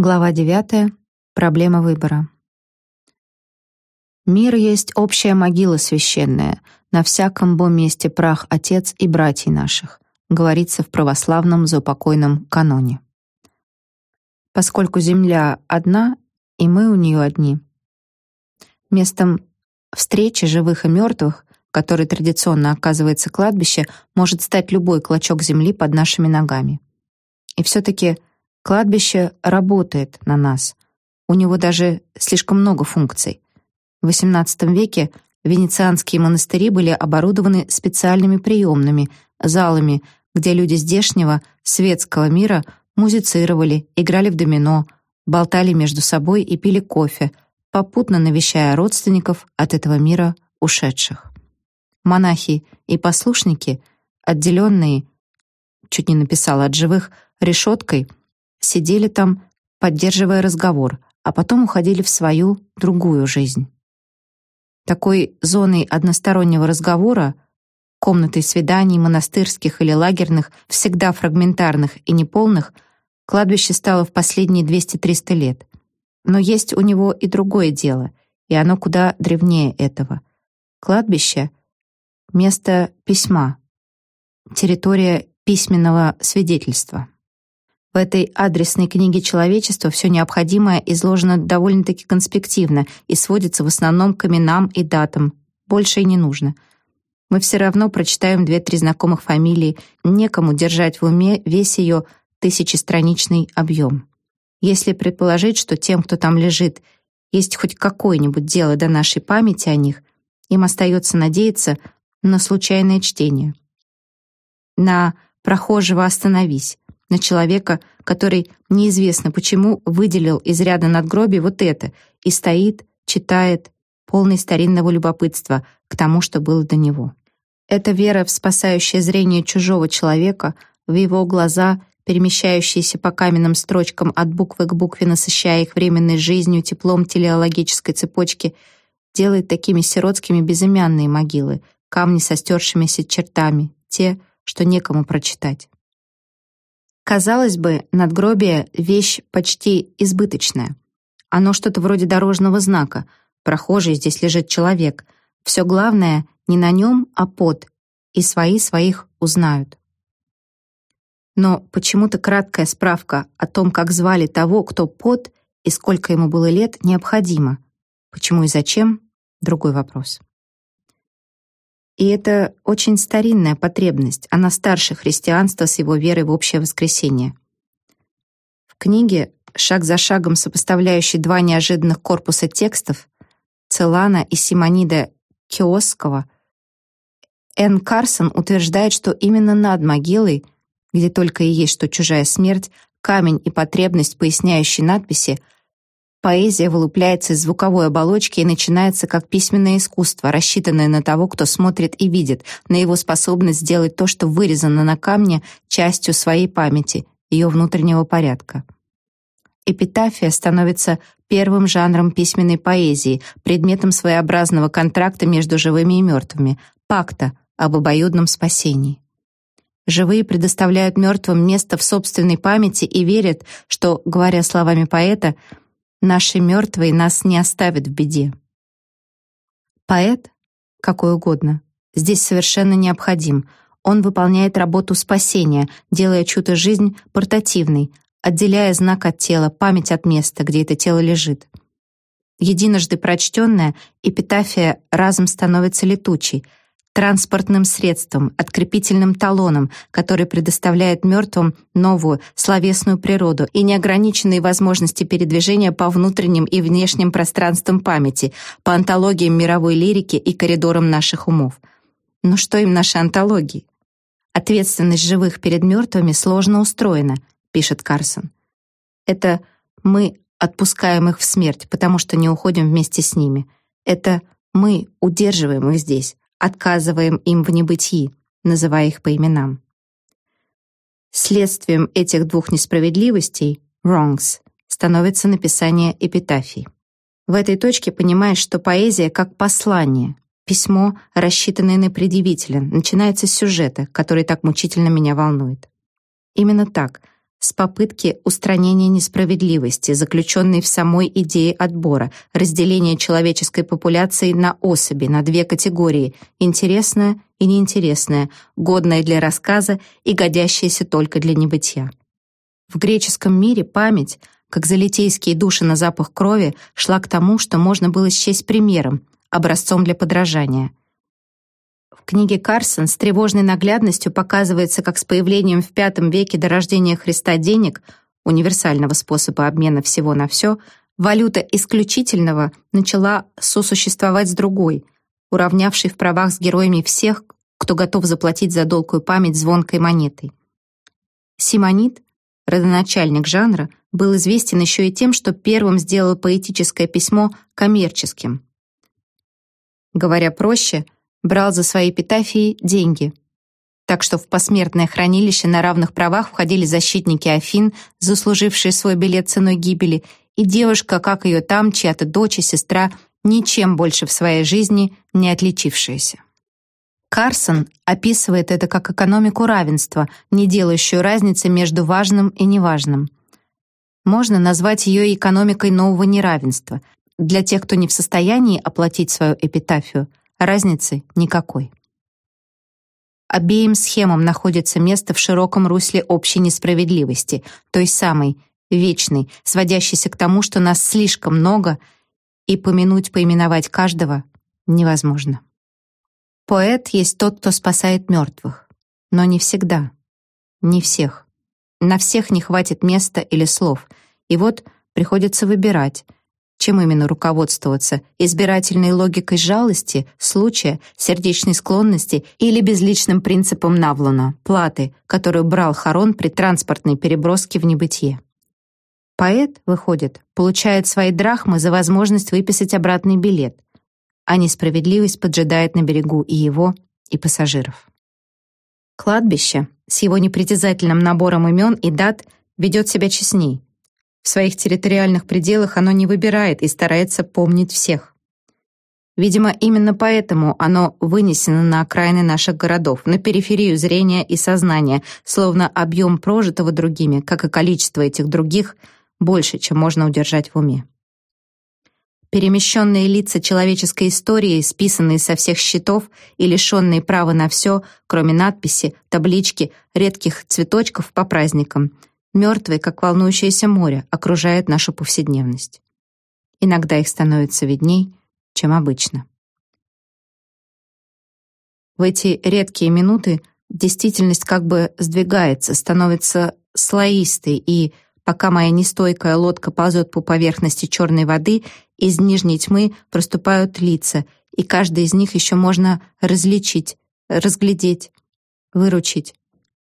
Глава 9. Проблема выбора. Мир есть общая могила священная, на всяком бо месте прах отец и братьев наших, говорится в православном заупокойном каноне. Поскольку земля одна, и мы у нее одни, местом встречи живых и мертвых, который традиционно оказывается кладбище, может стать любой клочок земли под нашими ногами. И все-таки Кладбище работает на нас. У него даже слишком много функций. В XVIII веке венецианские монастыри были оборудованы специальными приемными, залами, где люди здешнего, светского мира музицировали, играли в домино, болтали между собой и пили кофе, попутно навещая родственников от этого мира ушедших. Монахи и послушники, отделенные, чуть не написала от живых, решеткой, сидели там, поддерживая разговор, а потом уходили в свою другую жизнь. Такой зоной одностороннего разговора, комнатой свиданий монастырских или лагерных, всегда фрагментарных и неполных, кладбище стало в последние 200-300 лет. Но есть у него и другое дело, и оно куда древнее этого. Кладбище — место письма, территория письменного свидетельства. В этой адресной книге человечества все необходимое изложено довольно-таки конспективно и сводится в основном к именам и датам. Больше и не нужно. Мы все равно прочитаем две-три знакомых фамилии, некому держать в уме весь ее тысячестраничный объем. Если предположить, что тем, кто там лежит, есть хоть какое-нибудь дело до нашей памяти о них, им остается надеяться на случайное чтение. На прохожего остановись, на человека, который неизвестно почему выделил из ряда надгробий вот это и стоит, читает, полный старинного любопытства к тому, что было до него. Эта вера в спасающее зрение чужого человека, в его глаза, перемещающиеся по каменным строчкам от буквы к букве, насыщая их временной жизнью, теплом телеологической цепочки, делает такими сиротскими безымянные могилы, камни со стершимися чертами, те, что некому прочитать. Казалось бы, надгробие — вещь почти избыточная. Оно что-то вроде дорожного знака. Прохожий здесь лежит человек. Все главное не на нем, а под. И свои своих узнают. Но почему-то краткая справка о том, как звали того, кто под и сколько ему было лет, необходима. Почему и зачем — другой вопрос. И это очень старинная потребность, она старше христианства с его верой в общее воскресение. В книге, шаг за шагом сопоставляющей два неожиданных корпуса текстов, Целана и Симонида Киосского, Н. Карсон утверждает, что именно над могилой, где только и есть что чужая смерть, камень и потребность поясняющей надписи — Поэзия вылупляется из звуковой оболочки и начинается как письменное искусство, рассчитанное на того, кто смотрит и видит, на его способность сделать то, что вырезано на камне, частью своей памяти, ее внутреннего порядка. Эпитафия становится первым жанром письменной поэзии, предметом своеобразного контракта между живыми и мертвыми, пакта об обоюдном спасении. Живые предоставляют мертвым место в собственной памяти и верят, что, говоря словами поэта, Наши мертвые нас не оставят в беде. Поэт, какой угодно, здесь совершенно необходим. Он выполняет работу спасения, делая чью-то жизнь портативной, отделяя знак от тела, память от места, где это тело лежит. Единожды прочтенная эпитафия разом становится летучей — транспортным средством, открепительным талоном, который предоставляет мертвым новую словесную природу и неограниченные возможности передвижения по внутренним и внешним пространствам памяти, по антологиям мировой лирики и коридорам наших умов. Но что им наши антологии? Ответственность живых перед мертвыми сложно устроена, пишет Карсон. Это мы отпускаем их в смерть, потому что не уходим вместе с ними. Это мы удерживаем их здесь, отказываем им в небытии, называя их по именам. Следствием этих двух несправедливостей, wrongs, становится написание эпитафий. В этой точке понимаешь, что поэзия как послание, письмо, рассчитанное на предъявителя, начинается с сюжета, который так мучительно меня волнует. Именно так. С попытки устранения несправедливости, заключенной в самой идее отбора, разделения человеческой популяции на особи, на две категории – интересная и неинтересная, годная для рассказа и годящаяся только для небытия. В греческом мире память, как залитейские души на запах крови, шла к тому, что можно было счесть примером, образцом для подражания. Книге Карсон с тревожной наглядностью показывается, как с появлением в V веке до рождения Христа денег, универсального способа обмена всего на все, валюта исключительного начала сосуществовать с другой, уравнявшей в правах с героями всех, кто готов заплатить за долгую память звонкой монетой. Симонит, родоначальник жанра, был известен еще и тем, что первым сделал поэтическое письмо коммерческим. Говоря проще — брал за свои эпитафии деньги. Так что в посмертное хранилище на равных правах входили защитники Афин, заслужившие свой билет ценой гибели, и девушка, как ее там, чья-то дочь и сестра, ничем больше в своей жизни не отличившаяся. Карсон описывает это как экономику равенства, не делающую разницы между важным и неважным. Можно назвать ее экономикой нового неравенства. Для тех, кто не в состоянии оплатить свою эпитафию, Разницы никакой. Обеим схемам находится место в широком русле общей несправедливости, той самой, вечной, сводящейся к тому, что нас слишком много, и помянуть, поименовать каждого невозможно. Поэт есть тот, кто спасает мертвых, но не всегда, не всех. На всех не хватит места или слов, и вот приходится выбирать — чем именно руководствоваться? Избирательной логикой жалости, случая, сердечной склонности или безличным принципом Навлона, платы, которую брал Харон при транспортной переброске в небытие? Поэт, выходит, получает свои драхмы за возможность выписать обратный билет, а несправедливость поджидает на берегу и его, и пассажиров. Кладбище с его непритязательным набором имен и дат ведет себя честней, в своих территориальных пределах оно не выбирает и старается помнить всех. Видимо, именно поэтому оно вынесено на окраины наших городов, на периферию зрения и сознания, словно объем прожитого другими, как и количество этих других, больше, чем можно удержать в уме. Перемещенные лица человеческой истории, списанные со всех счетов и лишенные права на все, кроме надписи, таблички, редких цветочков по праздникам, мертвые, как волнующееся море, окружают нашу повседневность. Иногда их становится видней, чем обычно. В эти редкие минуты действительность как бы сдвигается, становится слоистой, и пока моя нестойкая лодка ползет по поверхности черной воды, из нижней тьмы проступают лица, и каждый из них еще можно различить, разглядеть, выручить,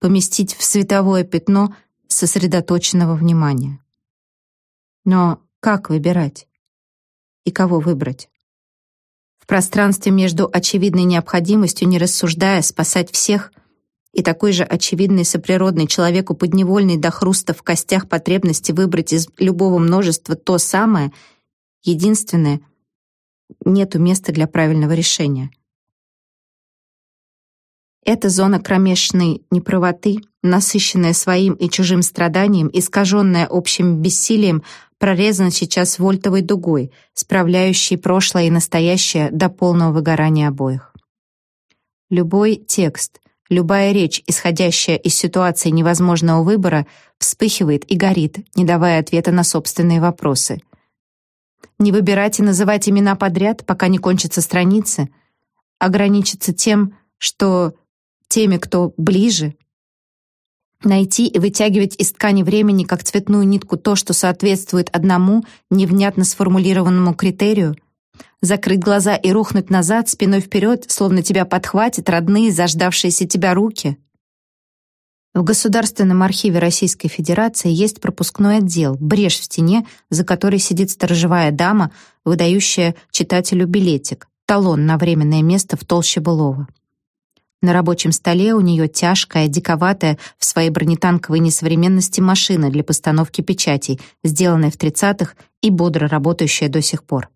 поместить в световое пятно — сосредоточенного внимания. Но как выбирать? И кого выбрать? В пространстве между очевидной необходимостью, не рассуждая, спасать всех и такой же очевидной соприродной человеку подневольной до хруста в костях потребности выбрать из любого множества то самое, единственное, нету места для правильного решения. Эта зона кромешной неправоты, насыщенная своим и чужим страданием, искаженная общим бессилием, прорезана сейчас вольтовой дугой, справляющей прошлое и настоящее до полного выгорания обоих. Любой текст, любая речь, исходящая из ситуации невозможного выбора, вспыхивает и горит, не давая ответа на собственные вопросы. Не выбирать и называть имена подряд, пока не кончатся страницы, ограничиться тем, что теми, кто ближе. Найти и вытягивать из ткани времени как цветную нитку то, что соответствует одному невнятно сформулированному критерию. Закрыть глаза и рухнуть назад, спиной вперед, словно тебя подхватят родные, заждавшиеся тебя руки. В Государственном архиве Российской Федерации есть пропускной отдел, брешь в стене, за которой сидит сторожевая дама, выдающая читателю билетик, талон на временное место в толще былого. На рабочем столе у нее тяжкая, диковатая в своей бронетанковой несовременности машина для постановки печатей, сделанная в 30-х и бодро работающая до сих пор.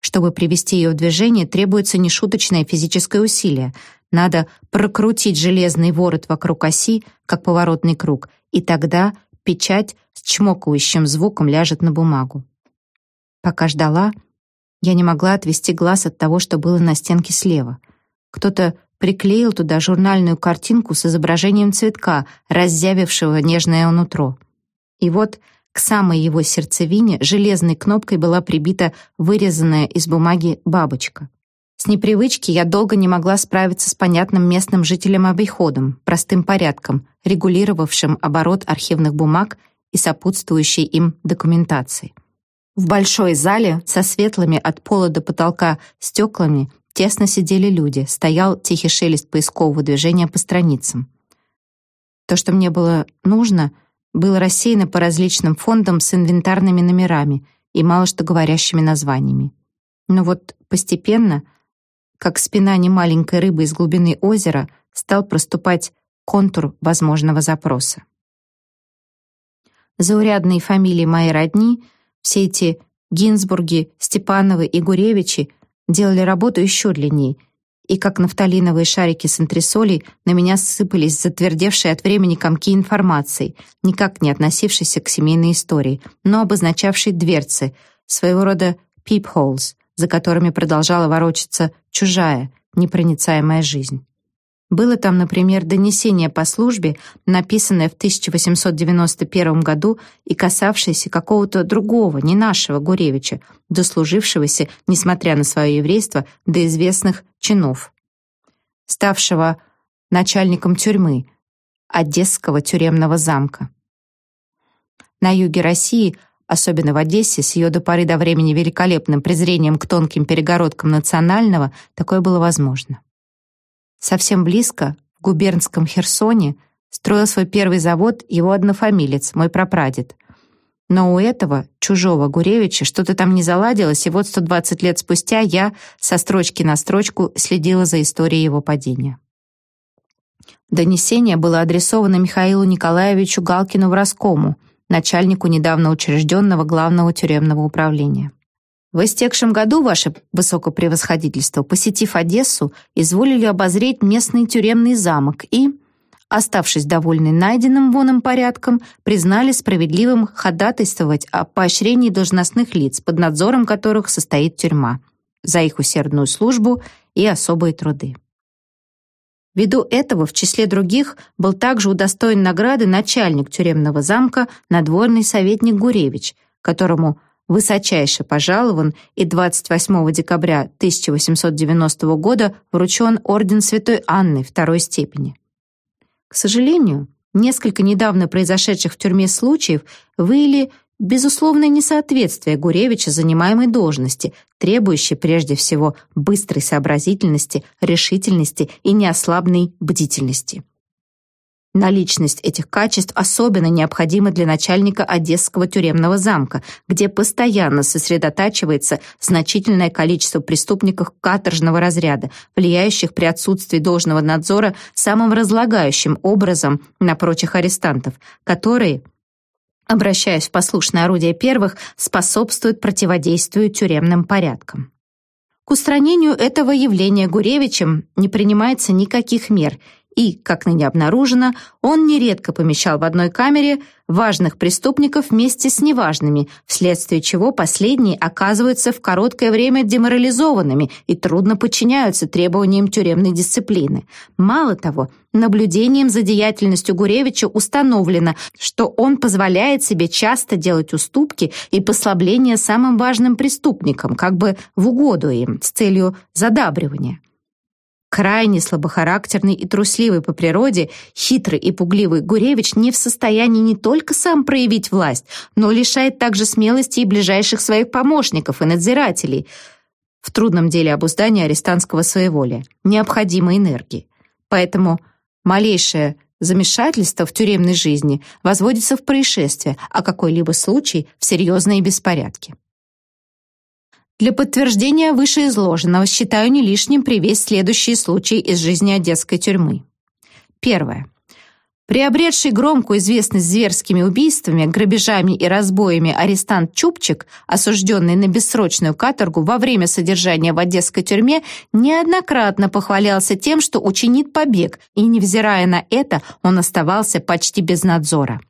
Чтобы привести ее в движение, требуется нешуточное физическое усилие. Надо прокрутить железный ворот вокруг оси, как поворотный круг, и тогда печать с чмокающим звуком ляжет на бумагу. Пока ждала, я не могла отвести глаз от того, что было на стенке слева. Кто-то приклеил туда журнальную картинку с изображением цветка, раззявившего нежное нутро. И вот к самой его сердцевине железной кнопкой была прибита вырезанная из бумаги бабочка. С непривычки я долго не могла справиться с понятным местным жителям обиходом, простым порядком, регулировавшим оборот архивных бумаг и сопутствующей им документацией. В большой зале со светлыми от пола до потолка стеклами тесно сидели люди, стоял тихий шелест поискового движения по страницам. То, что мне было нужно — было рассеяно по различным фондам с инвентарными номерами и мало что говорящими названиями. Но вот постепенно, как спина немаленькой рыбы из глубины озера, стал проступать контур возможного запроса. Заурядные фамилии моей родни, все эти Гинзбурги, Степановы и Гуревичи делали работу еще длиннее — и как нафталиновые шарики с антресолей на меня сыпались затвердевшие от времени комки информации, никак не относившейся к семейной истории, но обозначавшей дверцы, своего рода peepholes, за которыми продолжала ворочаться чужая, непроницаемая жизнь. Было там, например, донесение по службе, написанное в 1891 году и касавшееся какого-то другого, не нашего Гуревича, дослужившегося, несмотря на свое еврейство, до известных чинов, ставшего начальником тюрьмы, Одесского тюремного замка. На юге России, особенно в Одессе, с ее до поры до времени великолепным презрением к тонким перегородкам национального, такое было возможно. Совсем близко, в губернском Херсоне, строил свой первый завод его однофамилец, мой прапрадед. Но у этого, чужого Гуревича, что-то там не заладилось, и вот 120 лет спустя я со строчки на строчку следила за историей его падения. Донесение было адресовано Михаилу Николаевичу Галкину в Роскому, начальнику недавно учрежденного главного тюремного управления. В истекшем году ваше высокопревосходительство, посетив Одессу, изволили обозреть местный тюремный замок и, оставшись довольны найденным воном порядком, признали справедливым ходатайствовать о поощрении должностных лиц, под надзором которых состоит тюрьма, за их усердную службу и особые труды. Ввиду этого в числе других был также удостоен награды начальник тюремного замка, надворный советник Гуревич, которому – высочайше пожалован и 28 декабря 1890 года вручен орден Святой Анны второй степени. К сожалению, несколько недавно произошедших в тюрьме случаев выявили безусловное несоответствие Гуревича занимаемой должности, требующей прежде всего быстрой сообразительности, решительности и неослабной бдительности. Наличность этих качеств особенно необходима для начальника Одесского тюремного замка, где постоянно сосредотачивается значительное количество преступников каторжного разряда, влияющих при отсутствии должного надзора самым разлагающим образом на прочих арестантов, которые, обращаясь в послушное орудие первых, способствуют противодействию тюремным порядкам. К устранению этого явления Гуревичем не принимается никаких мер – и, как ныне обнаружено, он нередко помещал в одной камере важных преступников вместе с неважными, вследствие чего последние оказываются в короткое время деморализованными и трудно подчиняются требованиям тюремной дисциплины. Мало того, наблюдением за деятельностью Гуревича установлено, что он позволяет себе часто делать уступки и послабления самым важным преступникам, как бы в угоду им, с целью задабривания. Крайне слабохарактерный и трусливый по природе, хитрый и пугливый Гуревич не в состоянии не только сам проявить власть, но лишает также смелости и ближайших своих помощников и надзирателей в трудном деле обуздания арестантского своеволия, необходимой энергии. Поэтому малейшее замешательство в тюремной жизни возводится в происшествие, а какой-либо случай в серьезные беспорядки. Для подтверждения вышеизложенного считаю не лишним привести следующие случаи из жизни одесской тюрьмы. Первое. Приобретший громкую известность зверскими убийствами, грабежами и разбоями арестант Чупчик, осужденный на бессрочную каторгу во время содержания в одесской тюрьме, неоднократно похвалялся тем, что учинит побег, и, невзирая на это, он оставался почти без надзора.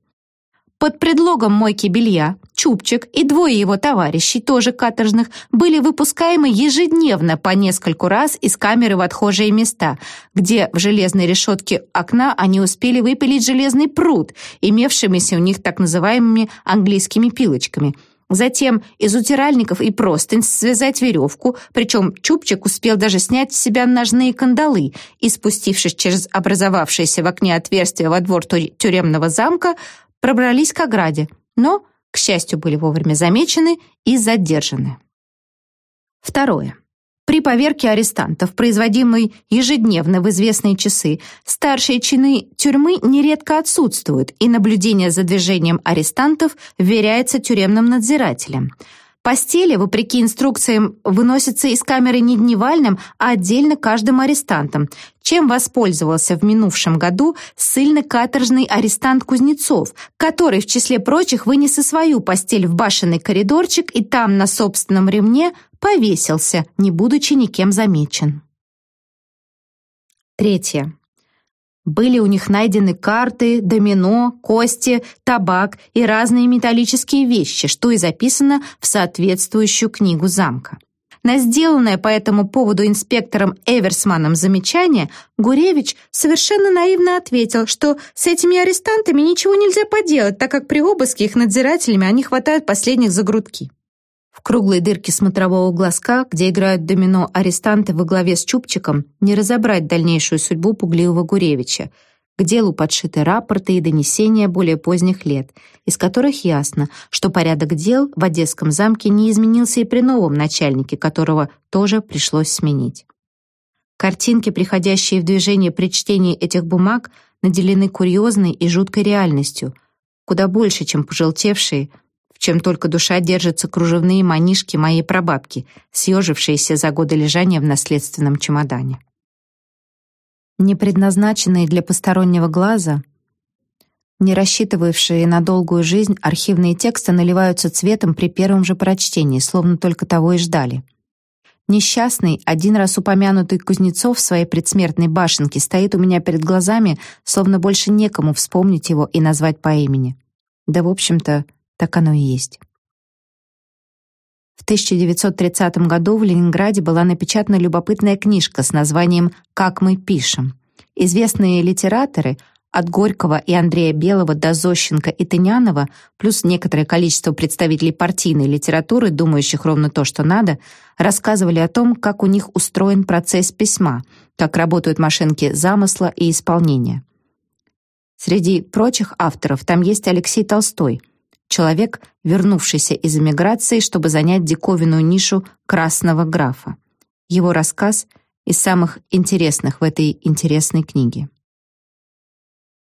Под предлогом мойки белья Чупчик и двое его товарищей, тоже каторжных, были выпускаемы ежедневно по нескольку раз из камеры в отхожие места, где в железной решетке окна они успели выпилить железный пруд, имевшимися у них так называемыми английскими пилочками – Затем из утиральников и простынь связать веревку, причем Чупчик успел даже снять с себя ножные кандалы и, спустившись через образовавшееся в окне отверстие во двор тюремного замка, пробрались к ограде, но, к счастью, были вовремя замечены и задержаны. Второе. При поверке арестантов, производимой ежедневно в известные часы, старшие чины тюрьмы нередко отсутствуют, и наблюдение за движением арестантов вверяется тюремным надзирателям. Постели, вопреки инструкциям, выносятся из камеры не дневальным, а отдельно каждым арестантом, чем воспользовался в минувшем году ссыльно-каторжный арестант Кузнецов, который, в числе прочих, вынес и свою постель в башенный коридорчик и там на собственном ремне повесился, не будучи никем замечен. Третье. Были у них найдены карты, домино, кости, табак и разные металлические вещи, что и записано в соответствующую книгу замка. На сделанное по этому поводу инспектором Эверсманом замечание Гуревич совершенно наивно ответил, что с этими арестантами ничего нельзя поделать, так как при обыске их надзирателями они хватают последних за грудки. Круглой дырке смотрового глазка, где играют домино арестанты во главе с Чупчиком, не разобрать дальнейшую судьбу пугливого Гуревича. К делу подшиты рапорты и донесения более поздних лет, из которых ясно, что порядок дел в Одесском замке не изменился и при новом начальнике, которого тоже пришлось сменить. Картинки, приходящие в движение при чтении этих бумаг, наделены курьезной и жуткой реальностью, куда больше, чем пожелтевшие, чем только душа держатся кружевные манишки моей прабабки, съежившиеся за годы лежания в наследственном чемодане. Не предназначенные для постороннего глаза, не рассчитывавшие на долгую жизнь, архивные тексты наливаются цветом при первом же прочтении, словно только того и ждали. Несчастный, один раз упомянутый Кузнецов в своей предсмертной башенке стоит у меня перед глазами, словно больше некому вспомнить его и назвать по имени. Да, в общем-то, так оно и есть. В 1930 году в Ленинграде была напечатана любопытная книжка с названием «Как мы пишем». Известные литераторы от Горького и Андрея Белого до Зощенко и Тынянова, плюс некоторое количество представителей партийной литературы, думающих ровно то, что надо, рассказывали о том, как у них устроен процесс письма, как работают машинки замысла и исполнения. Среди прочих авторов там есть Алексей Толстой — человек, вернувшийся из эмиграции, чтобы занять диковинную нишу красного графа. Его рассказ из самых интересных в этой интересной книге.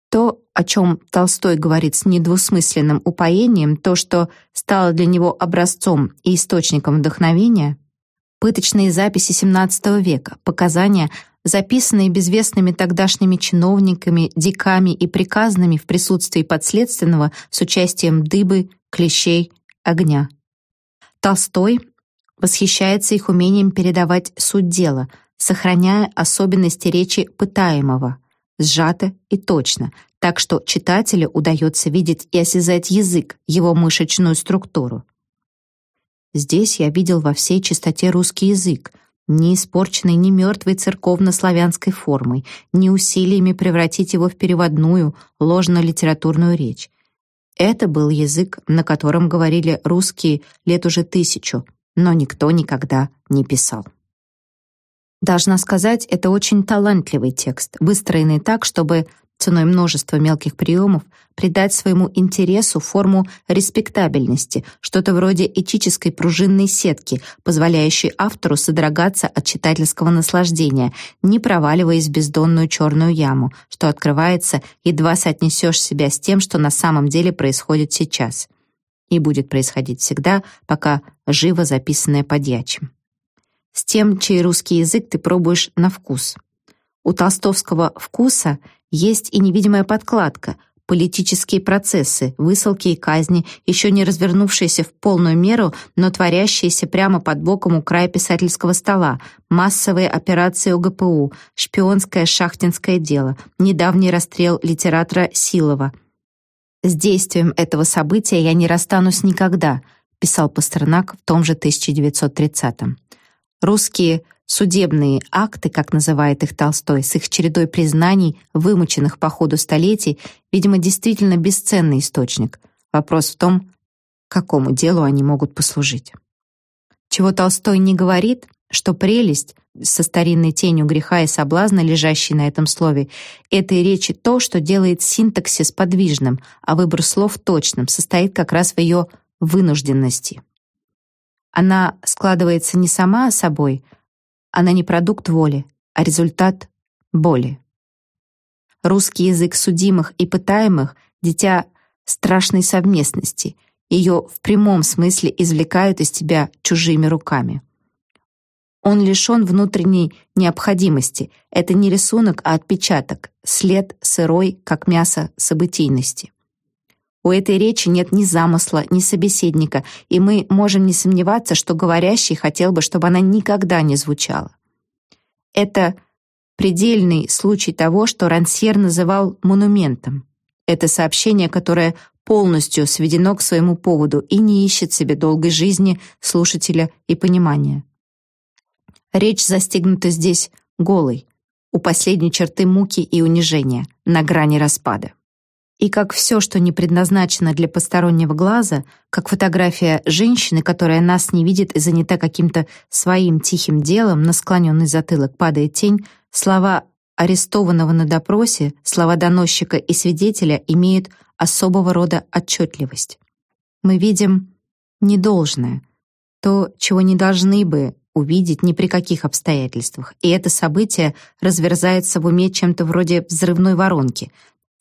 То, о чем Толстой говорит с недвусмысленным упоением, то, что стало для него образцом и источником вдохновения, пыточные записи XVII века, показания записанные безвестными тогдашними чиновниками, диками и приказными в присутствии подследственного с участием дыбы, клещей, огня. Толстой восхищается их умением передавать суть дела, сохраняя особенности речи пытаемого, сжато и точно, так что читателю удается видеть и осязать язык, его мышечную структуру. Здесь я видел во всей чистоте русский язык, не испорченный ни мертвой церковно-славянской формой, ни усилиями превратить его в переводную, ложно-литературную речь. Это был язык, на котором говорили русские лет уже тысячу, но никто никогда не писал. Должна сказать, это очень талантливый текст, выстроенный так, чтобы ценой множества мелких приемов придать своему интересу форму респектабельности, что-то вроде этической пружинной сетки, позволяющей автору содрогаться от читательского наслаждения, не проваливаясь в бездонную черную яму, что открывается, едва соотнесешь себя с тем, что на самом деле происходит сейчас. И будет происходить всегда, пока живо записанное подьячим. С тем, чей русский язык ты пробуешь на вкус. У толстовского «вкуса» есть и невидимая подкладка, политические процессы, высылки и казни, еще не развернувшиеся в полную меру, но творящиеся прямо под боком у края писательского стола, массовые операции ОГПУ, шпионское шахтинское дело, недавний расстрел литератора Силова. С действием этого события я не расстанусь никогда, писал Пастернак в том же 1930-м. Русские судебные акты, как называет их Толстой, с их чередой признаний, вымученных по ходу столетий, видимо, действительно бесценный источник. Вопрос в том, какому делу они могут послужить. Чего Толстой не говорит, что прелесть со старинной тенью греха и соблазна, лежащей на этом слове, этой речи то, что делает синтаксис подвижным, а выбор слов точным, состоит как раз в ее вынужденности. Она складывается не сама собой, она не продукт воли, а результат боли. Русский язык судимых и пытаемых — дитя страшной совместности. Ее в прямом смысле извлекают из тебя чужими руками. Он лишен внутренней необходимости. Это не рисунок, а отпечаток, след сырой, как мясо событийности. У этой речи нет ни замысла, ни собеседника, и мы можем не сомневаться, что говорящий хотел бы, чтобы она никогда не звучала. Это предельный случай того, что Рансьер называл монументом. Это сообщение, которое полностью сведено к своему поводу и не ищет себе долгой жизни слушателя и понимания. Речь застигнута здесь голой, у последней черты муки и унижения, на грани распада. И как все, что не предназначено для постороннего глаза, как фотография женщины, которая нас не видит и занята каким-то своим тихим делом, на склоненный затылок падает тень, слова арестованного на допросе, слова доносчика и свидетеля имеют особого рода отчетливость. Мы видим недолжное, то, чего не должны бы увидеть ни при каких обстоятельствах, и это событие разверзается в уме чем-то вроде взрывной воронки,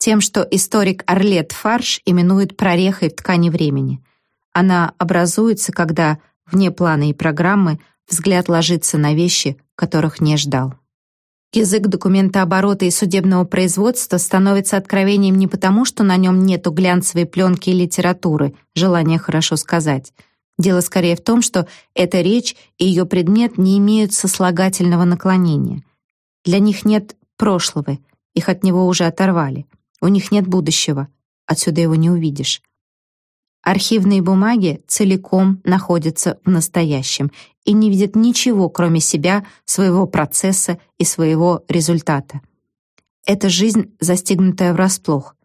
тем, что историк Орлет Фарш именует прорехой в ткани времени. Она образуется, когда, вне плана и программы, взгляд ложится на вещи, которых не ждал. Язык документооборота и судебного производства становится откровением не потому, что на нем нету глянцевой пленки и литературы, желания хорошо сказать. Дело скорее в том, что эта речь и ее предмет не имеют сослагательного наклонения. Для них нет прошлого, их от него уже оторвали. У них нет будущего. Отсюда его не увидишь. Архивные бумаги целиком находятся в настоящем и не видят ничего, кроме себя, своего процесса и своего результата. Это жизнь, застигнутая врасплох.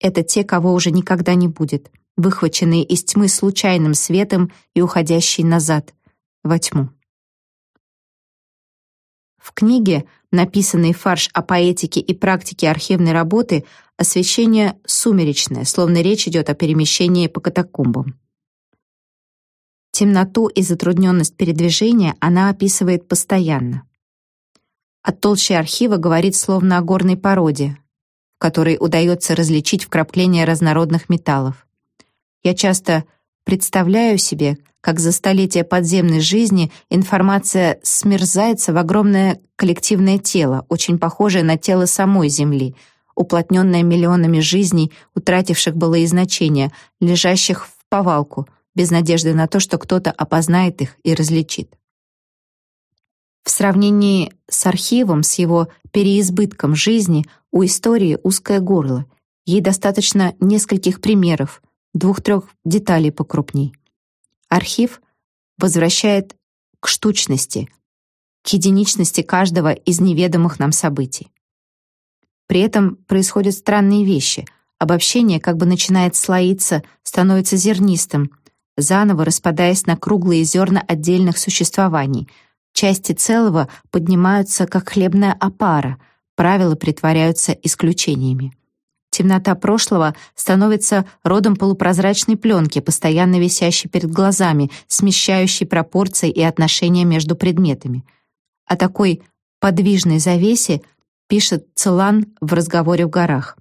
Это те, кого уже никогда не будет, выхваченные из тьмы случайным светом и уходящие назад, во тьму. В книге написанный фарш о поэтике и практике архивной работы, освещение сумеречное, словно речь идет о перемещении по катакомбам. Темноту и затрудненность передвижения она описывает постоянно. О толще архива говорит словно о горной породе, в которой удается различить вкрапления разнородных металлов. Я часто представляю себе, как за столетия подземной жизни информация смерзается в огромное коллективное тело, очень похожее на тело самой Земли, уплотненное миллионами жизней, утративших былые значения, лежащих в повалку, без надежды на то, что кто-то опознает их и различит. В сравнении с архивом, с его переизбытком жизни, у истории узкое горло. Ей достаточно нескольких примеров, двух-трех деталей покрупней. Архив возвращает к штучности, к единичности каждого из неведомых нам событий. При этом происходят странные вещи. Обобщение как бы начинает слоиться, становится зернистым, заново распадаясь на круглые зерна отдельных существований. Части целого поднимаются, как хлебная опара, правила притворяются исключениями. Темнота прошлого становится родом полупрозрачной пленки, постоянно висящей перед глазами, смещающей пропорции и отношения между предметами. О такой подвижной завесе пишет Целан в разговоре в горах.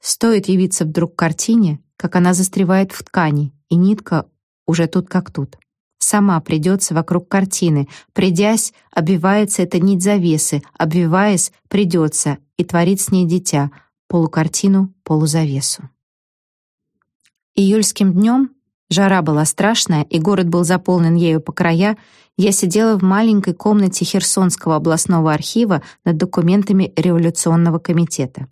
Стоит явиться вдруг картине, как она застревает в ткани, и нитка уже тут как тут сама придется вокруг картины. Придясь, обвивается эта нить завесы, обвиваясь, придется, и творит с ней дитя, полукартину, полузавесу. Июльским днем, жара была страшная, и город был заполнен ею по края, я сидела в маленькой комнате Херсонского областного архива над документами революционного комитета.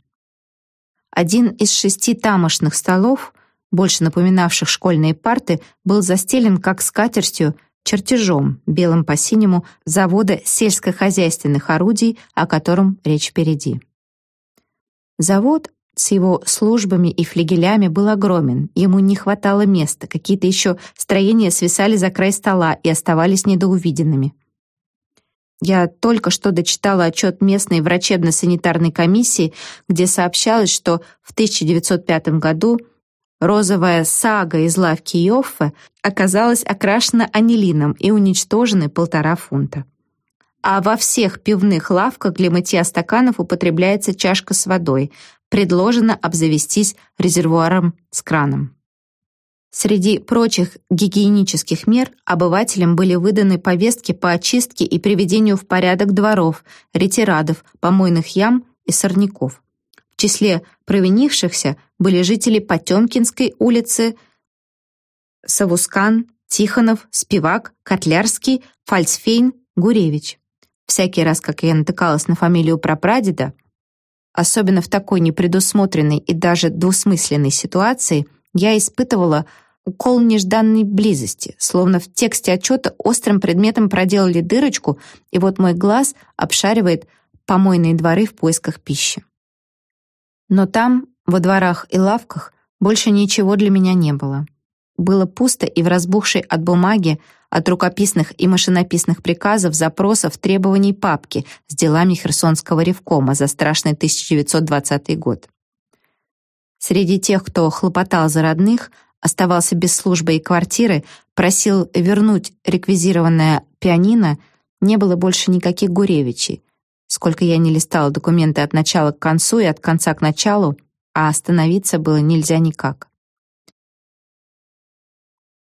Один из шести тамошных столов, больше напоминавших школьные парты, был застелен как скатертью чертежом, белым по синему, завода сельскохозяйственных орудий, о котором речь впереди. Завод с его службами и флигелями был огромен, ему не хватало места, какие-то еще строения свисали за край стола и оставались недоувиденными. Я только что дочитала отчет местной врачебно-санитарной комиссии, где сообщалось, что в 1905 году розовая сага из лавки Йоффе оказалась окрашена анилином и уничтожены полтора фунта. А во всех пивных лавках для мытья стаканов употребляется чашка с водой, предложено обзавестись резервуаром с краном. Среди прочих гигиенических мер обывателям были выданы повестки по очистке и приведению в порядок дворов, ретирадов, помойных ям и сорняков. Числе провинившихся были жители Потемкинской улицы, Савускан, Тихонов, Спивак, Котлярский, Фальцфейн, Гуревич. Всякий раз, как я натыкалась на фамилию прапрадеда, Особенно в такой непредусмотренной и даже двусмысленной ситуации я испытывала укол нежданной близости, словно в тексте отчета острым предметом проделали дырочку, и вот мой глаз обшаривает помойные дворы в поисках пищи. Но там, во дворах и лавках, больше ничего для меня не было. Было пусто и в разбухшей от бумаги, от рукописных и машинописных приказов, запросов, требований папки с делами Херсонского ревкома за страшный 1920 год. Среди тех, кто хлопотал за родных, оставался без службы и квартиры, просил вернуть реквизированное пианино, не было больше никаких Гуревичей. Сколько я не листала документы от начала к концу и от конца к началу, а остановиться было нельзя никак.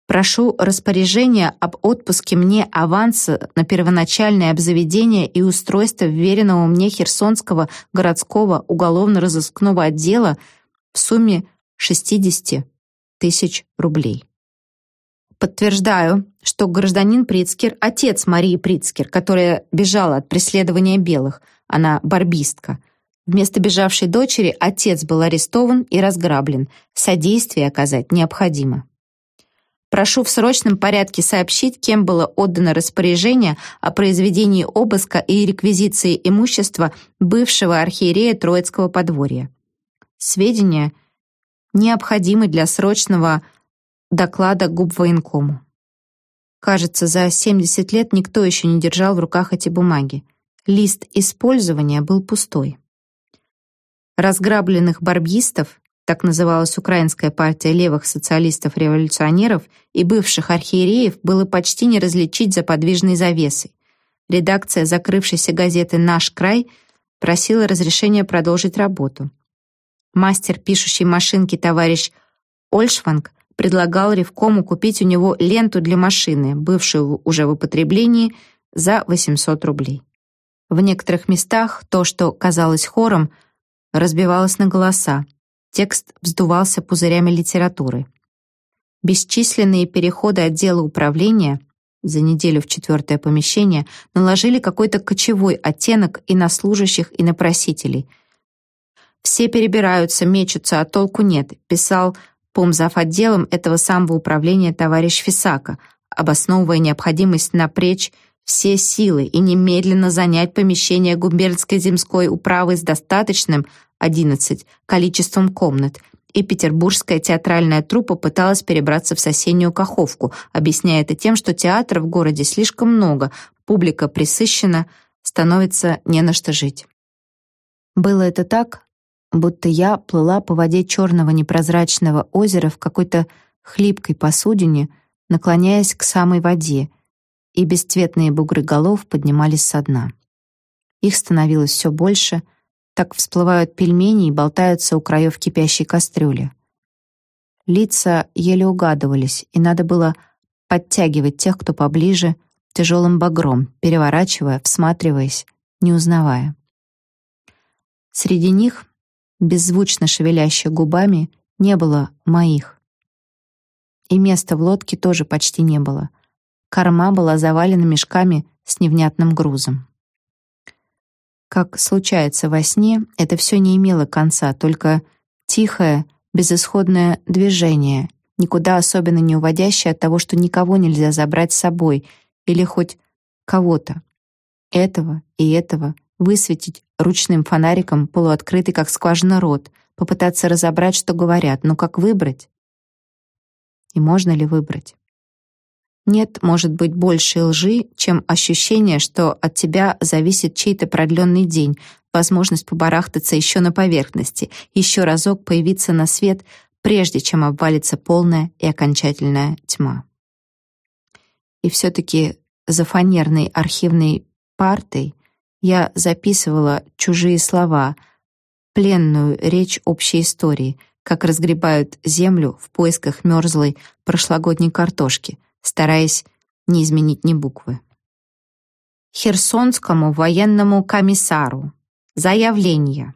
Прошу распоряжения об отпуске мне аванса на первоначальное обзаведение и устройство вверенного мне Херсонского городского уголовно-розыскного отдела в сумме 60 тысяч рублей. Подтверждаю, что гражданин Прицкер — отец Марии Прицкер, которая бежала от преследования белых, она барбистка. Вместо бежавшей дочери отец был арестован и разграблен. Содействие оказать необходимо. Прошу в срочном порядке сообщить, кем было отдано распоряжение о произведении обыска и реквизиции имущества бывшего архиерея Троицкого подворья. Сведения необходимы для срочного доклада губвоенкому. Кажется, за 70 лет никто еще не держал в руках эти бумаги. Лист использования был пустой. Разграбленных барбистов так называлась Украинская партия левых социалистов-революционеров и бывших архиереев, было почти не различить за подвижной завесой. Редакция закрывшейся газеты «Наш край» просила разрешения продолжить работу. Мастер пишущей машинки товарищ Ольшванг предлагал Ревкому купить у него ленту для машины, бывшую уже в употреблении, за 800 рублей. В некоторых местах то, что казалось хором, разбивалось на голоса. Текст вздувался пузырями литературы. Бесчисленные переходы отдела управления за неделю в четвертое помещение наложили какой-то кочевой оттенок и на служащих, и на просителей. «Все перебираются, мечутся, а толку нет», писал помзав отделом этого самого управления товарищ Фисака, обосновывая необходимость напрячь все силы и немедленно занять помещение губернской земской управы с достаточным, 11, количеством комнат, и петербургская театральная труппа пыталась перебраться в соседнюю Каховку, объясняя это тем, что театров в городе слишком много, публика присыщена, становится не на что жить. Было это так, будто я плыла по воде черного непрозрачного озера в какой-то хлипкой посудине, наклоняясь к самой воде, и бесцветные бугры голов поднимались со дна. Их становилось все больше — так всплывают пельмени и болтаются у краев кипящей кастрюли. Лица еле угадывались, и надо было подтягивать тех, кто поближе, тяжелым багром, переворачивая, всматриваясь, не узнавая. Среди них, беззвучно шевелящих губами, не было моих. И места в лодке тоже почти не было. Корма была завалена мешками с невнятным грузом. Как случается во сне, это все не имело конца, только Тихое, безысходное движение, никуда особенно не уводящее от того, что никого нельзя забрать с собой или хоть кого-то. Этого и этого высветить ручным фонариком полуоткрытый, как скважина, рот, попытаться разобрать, что говорят, но как выбрать? И можно ли выбрать? Нет, может быть, большей лжи, чем ощущение, что от тебя зависит чей-то продленный день, возможность побарахтаться еще на поверхности, еще разок появиться на свет, прежде чем обвалится полная и окончательная тьма. И все-таки за фанерной архивной партой я записывала чужие слова, пленную речь общей истории, как разгребают землю в поисках мерзлой прошлогодней картошки, стараясь не изменить ни буквы. Херсонскому военному комиссару. Заявление.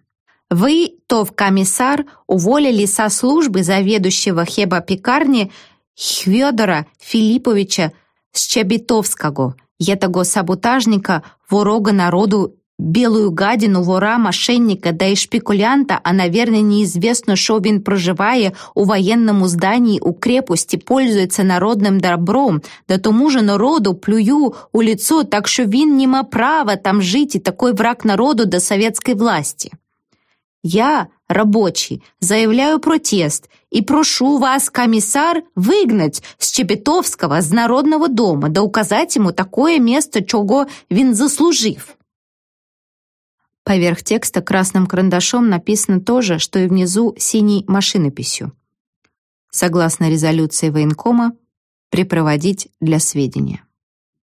Вы, тов комиссар, уволили со службы заведующего хлебопекарни Хвёдора Филипповича Щебетовского, этого саботажника, ворога народу, белую гадину, вора, мошенника, да и шпекулянта, а, наверное, неизвестно, что він проживає у военному здании у крепости, пользуется народным добром, да тому же народу плюю у лицо, так что він не ма права там жить и такой враг народу до советской власти. Я, рабочий, заявляю протест и прошу вас, комиссар, выгнать Щебетовского с Народного дома, да указать ему такое место, чего він заслужив. Поверх текста красным карандашом написано то же, что и внизу синей машинописью. Согласно резолюции военкома, припроводить для сведения.